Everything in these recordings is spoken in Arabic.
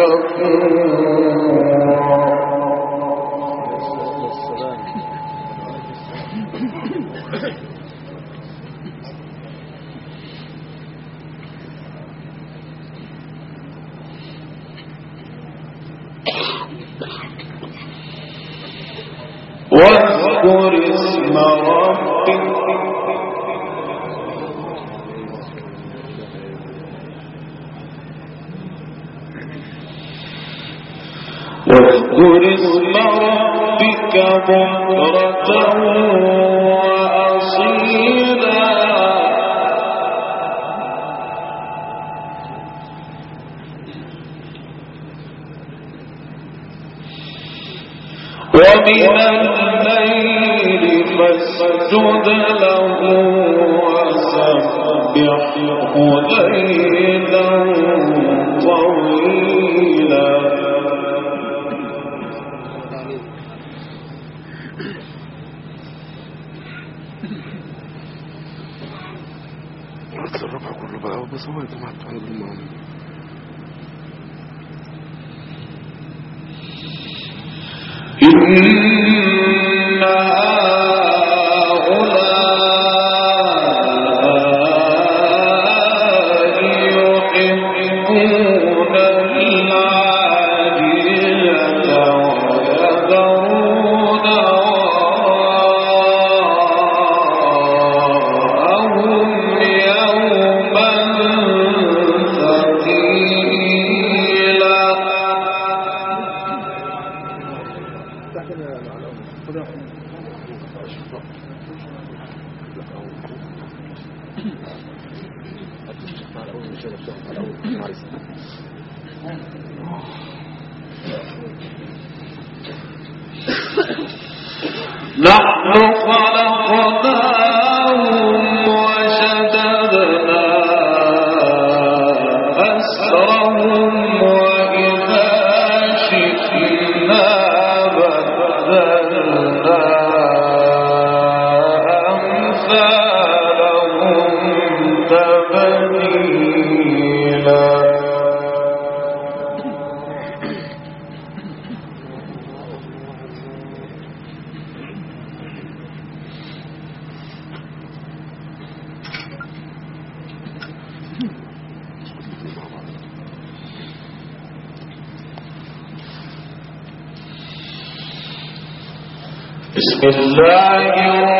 واذكر ومن الليل فاسجد له وسبحه ليلا طويلا. الربع كله بقى بس هو يا جماعة إن الله الرحمن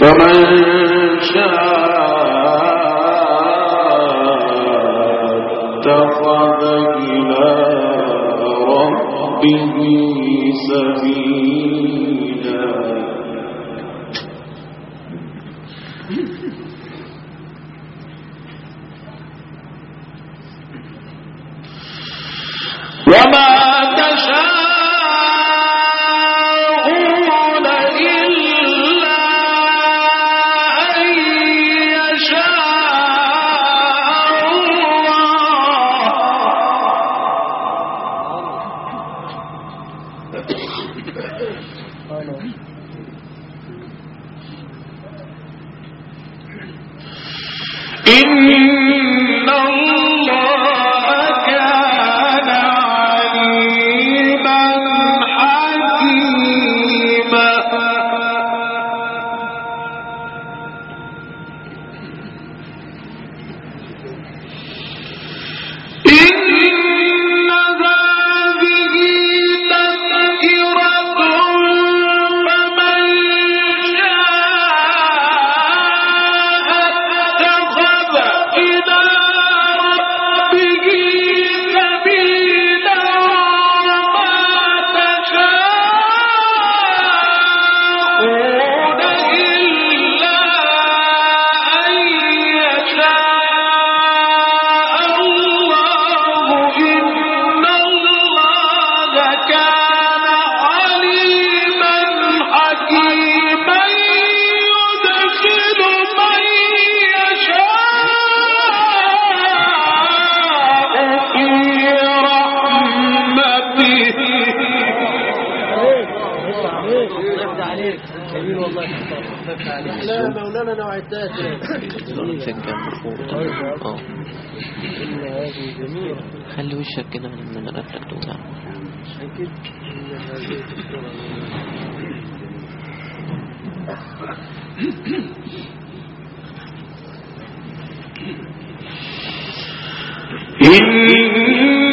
فمن شاء اتخذ إلى ربه سبيلا. خلي وشك كده من من الرفلكتور أكيد إن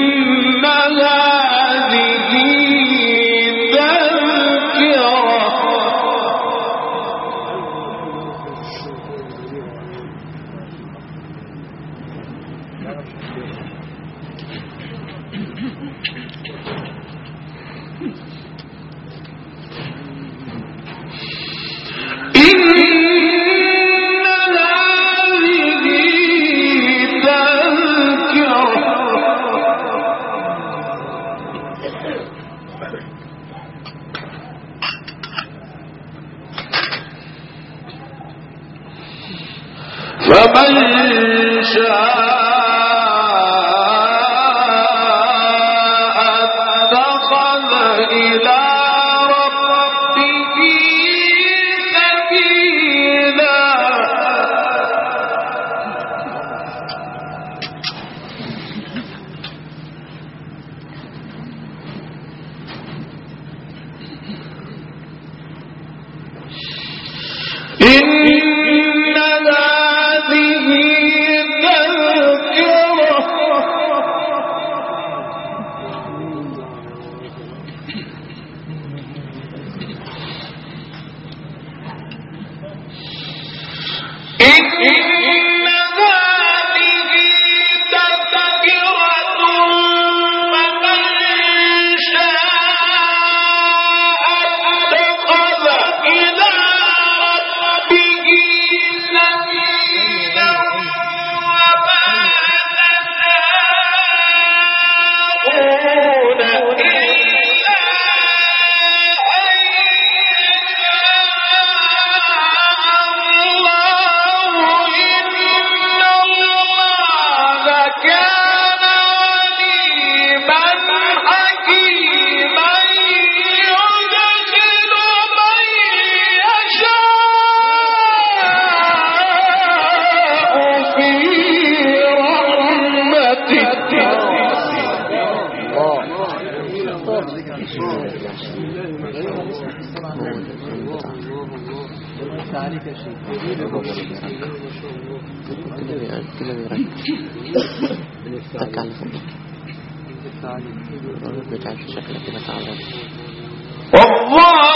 عليك شيء كله يرد تك على فمك بتعرف شكلك بتعرف الله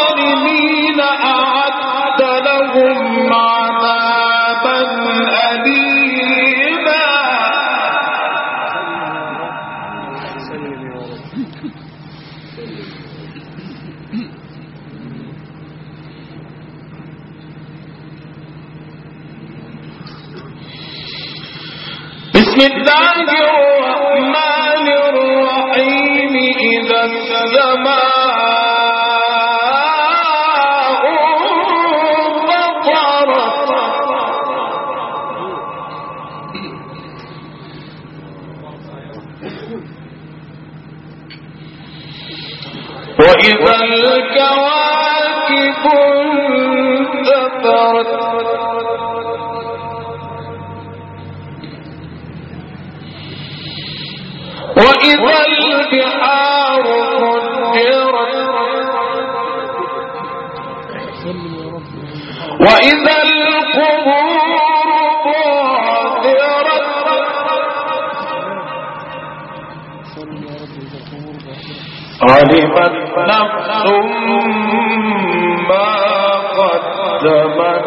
وإذا الكواكب انتثرت علمت نفس ما قدمت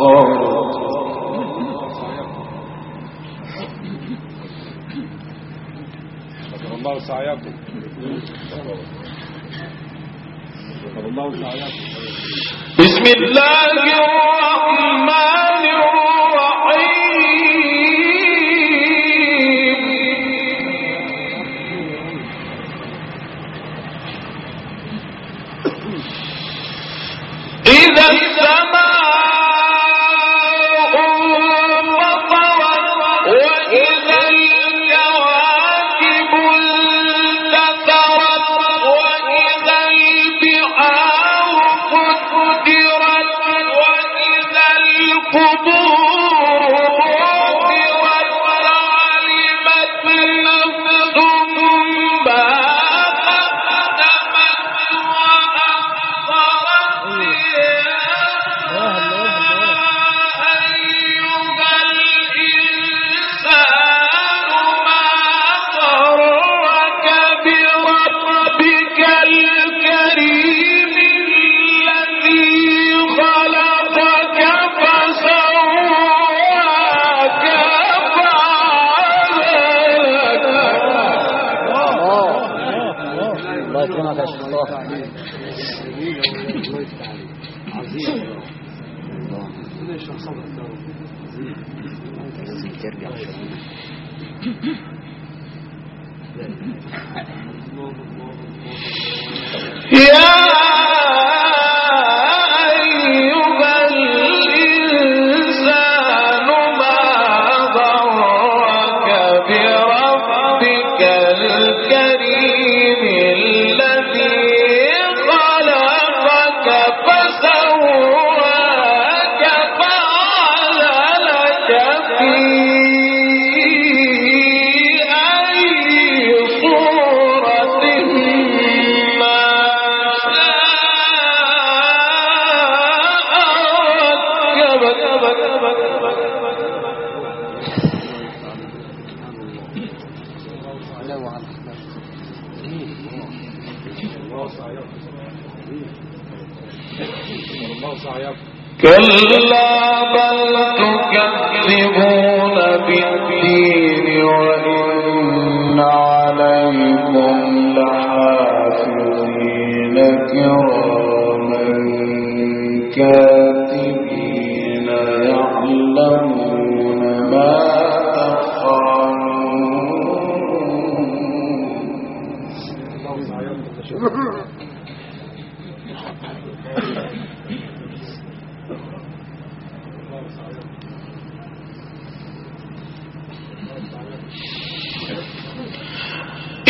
وأخرت الله سعيكم بسم الله الرحمن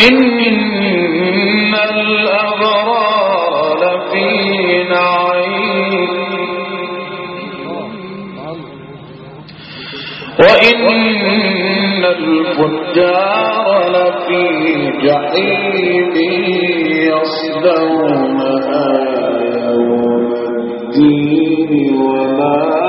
إن الأبرار لفي نعيم وإن الفجار لفي جحيم يصلونها آيَةَ يوم الدين وما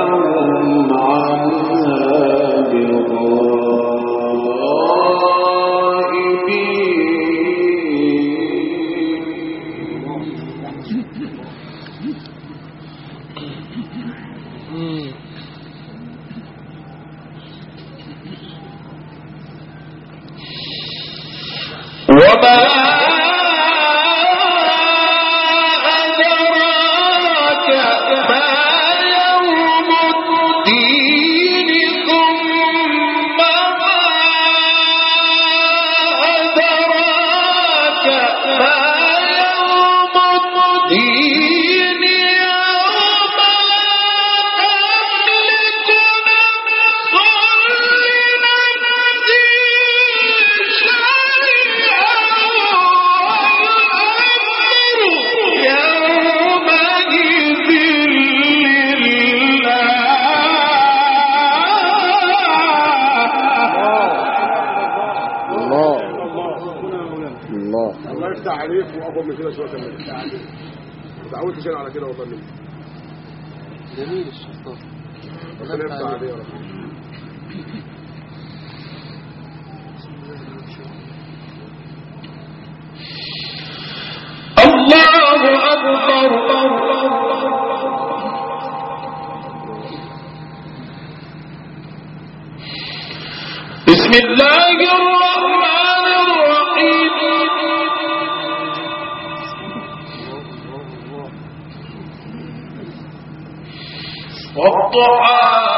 أصحاب من كده شوية كمل. ما تعودتش على كده والله. جميل الشطار ربنا يفتح عليه يا رب. بسم الله القرآن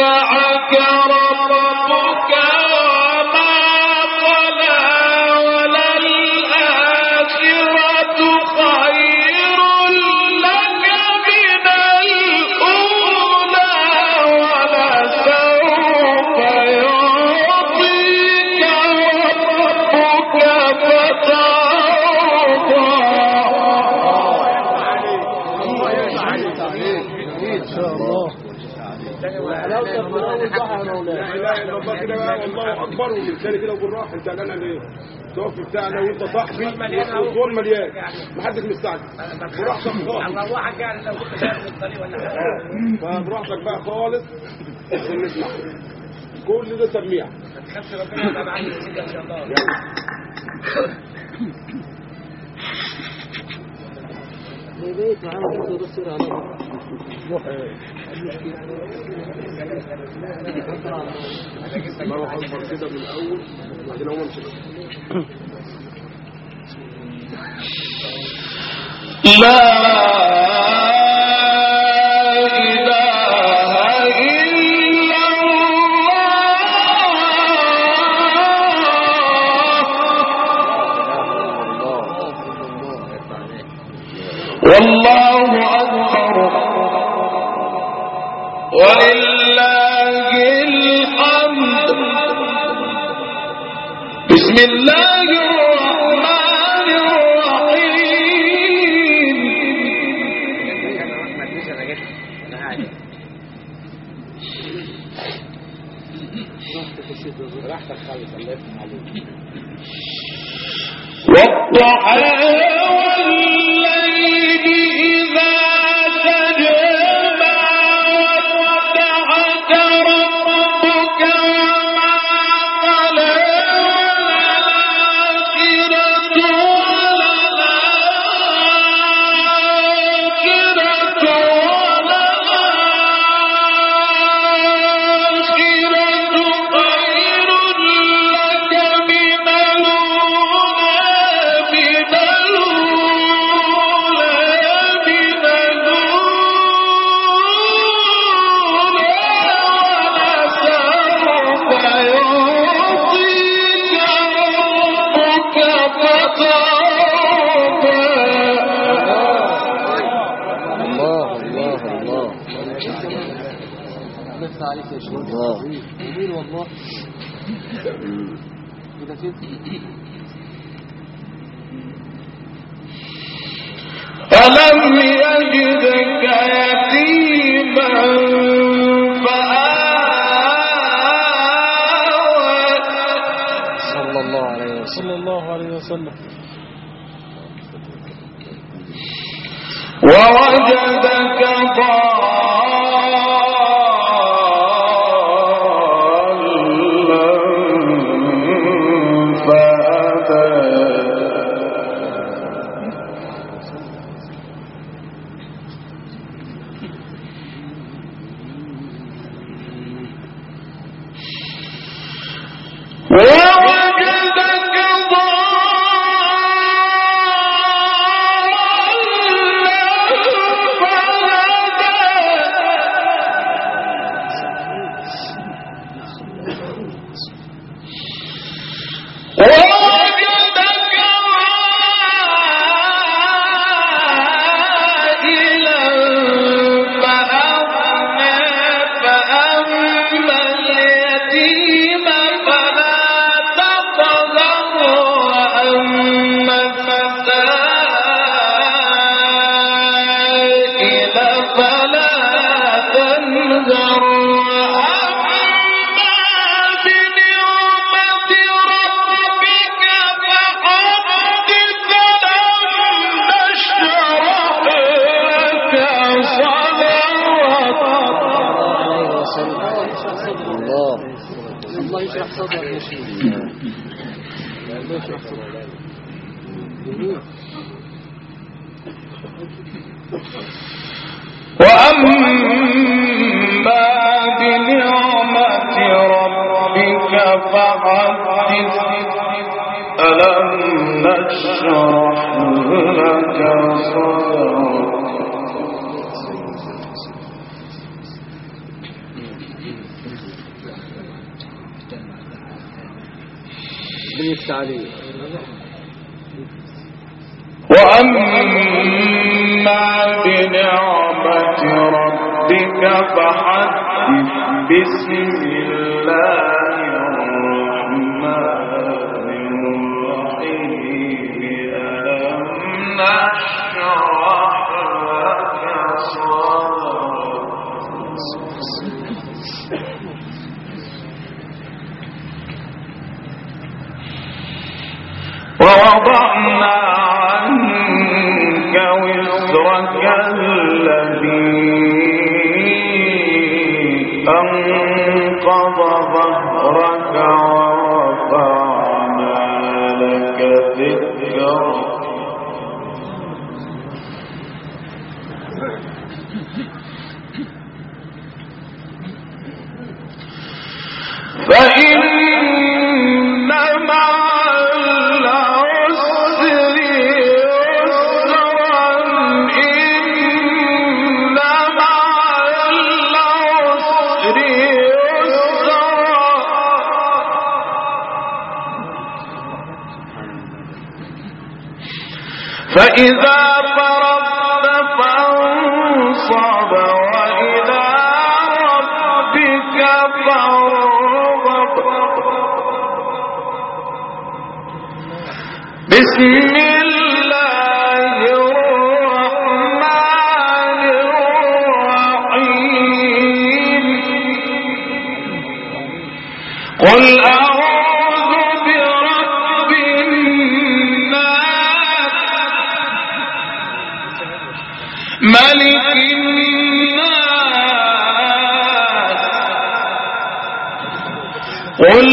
اتبعك وبالراحه انت قلنا ليه توقف بتاعنا وأنت صاحبي. والدور مليان محدش مستعجل. براحتك خالص. واحد يعني لو كنت من الطريق ولا حاجة. فبراحتك بقى خالص. عشان نسمع كل ده تسميع خمس ربنا يبقى معاك إن شاء الله. هي بقيت معانا برضه يرى عليك الله أكبر. كده من الأول. لا كده Whoa! وأما بنعمة ربك فحدث ألم نشرح لك صدرك؟ وأما ربك فحدث بسم الله. ذكر وَإِذَا قل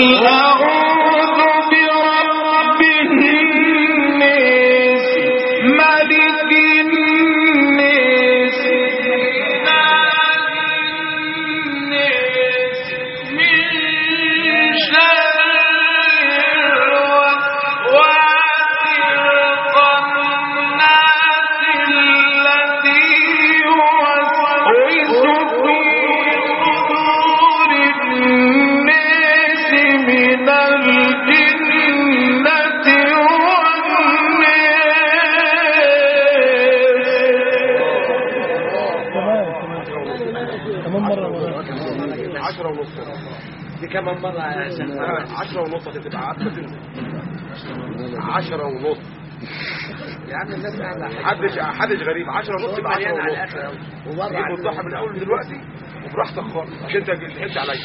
حدش حدش غريب. 10 ونص يبقى على الآخر ووضع الضحى من أول دلوقتي وبراحتك خالص عشان أنت عليا.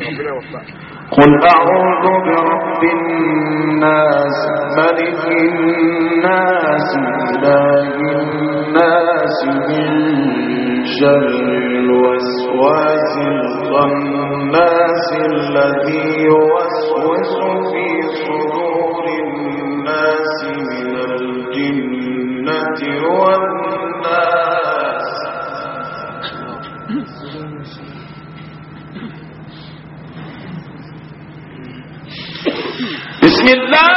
ربنا يوفقك. قل أعوذ برب الناس ملك الناس إله الناس من شر الوسواس الخناس الذي يوسوس في صدور بسم الله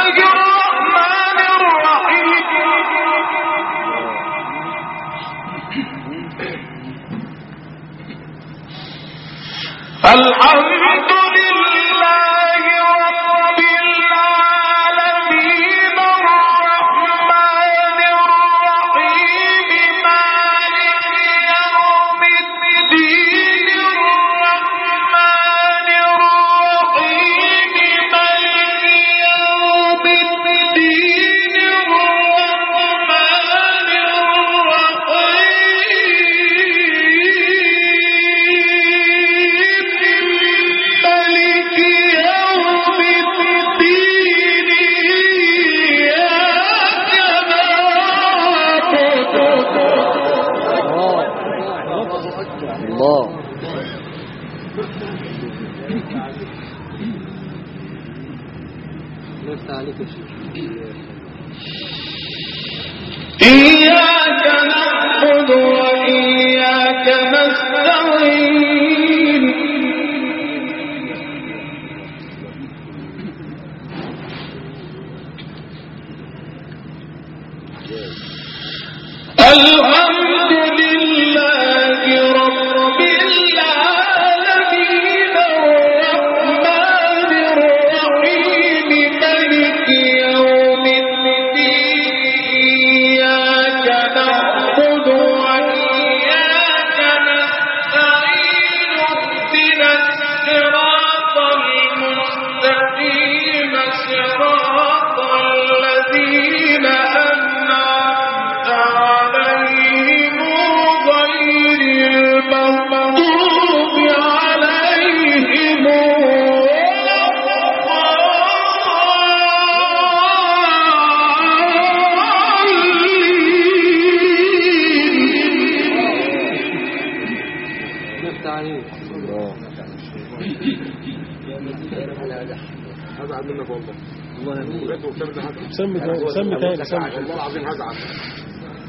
سمي تاني سمي تاني سمي. والله العظيم هزعل.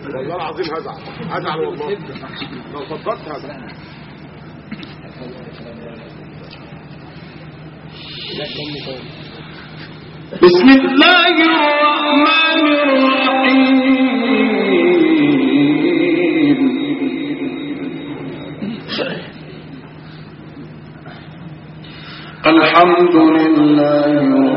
والله العظيم هزعل. هزعل والله. لو صدقت هزعل. بسم الله الرحمن الرحيم. الحمد لله